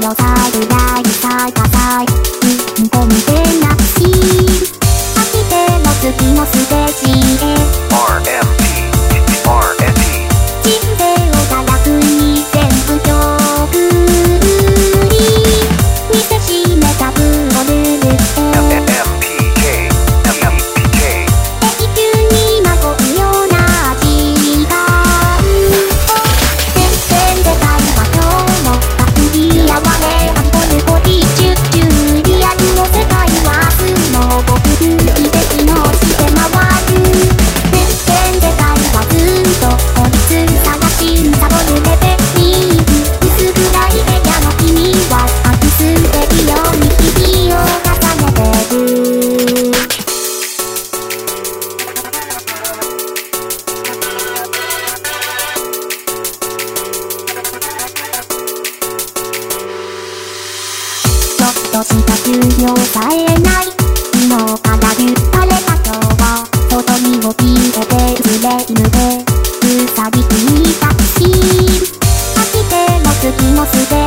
Nhau とした給料さえない。昨日から言われた今日は外にも消えて売れ犬でうさぎ食いたクシ飽きても月も捨て